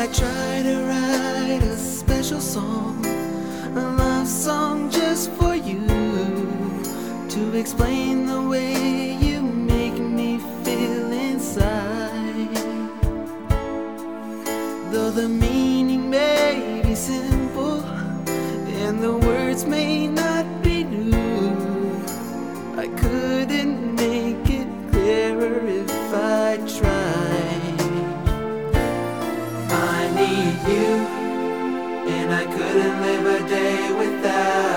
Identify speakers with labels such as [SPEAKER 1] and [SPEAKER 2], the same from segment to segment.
[SPEAKER 1] I try to write a special song, a love song just for you, to explain the way you make me feel inside. Though the meaning may be simple, and the words may not. you, and I couldn't live a day without.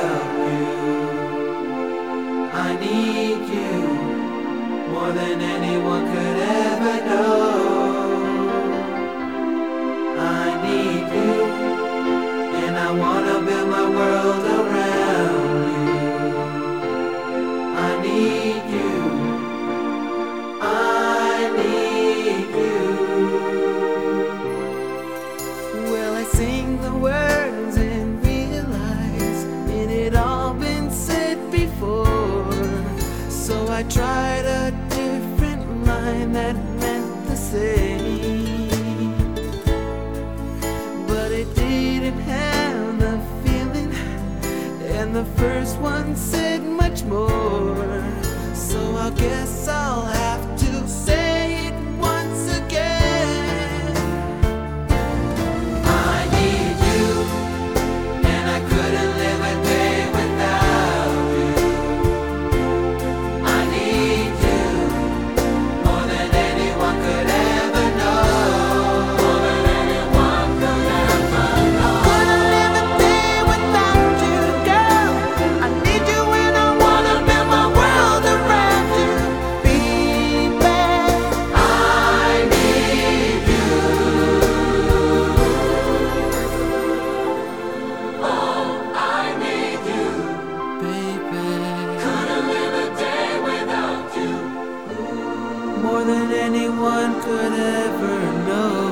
[SPEAKER 1] I tried a different line that meant the same, but it didn't have the feeling, and the first one said much more. So I guess I'll have to say. one could ever know.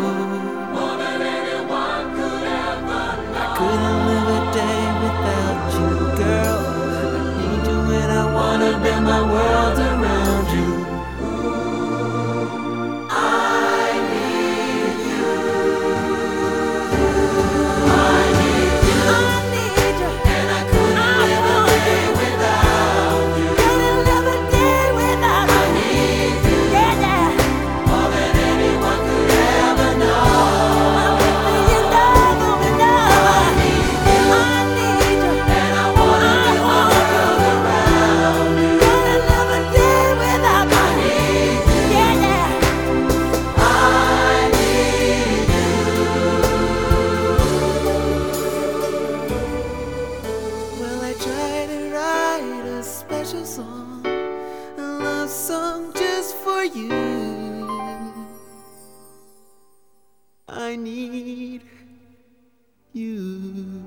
[SPEAKER 1] song, a love song just for you. I need you.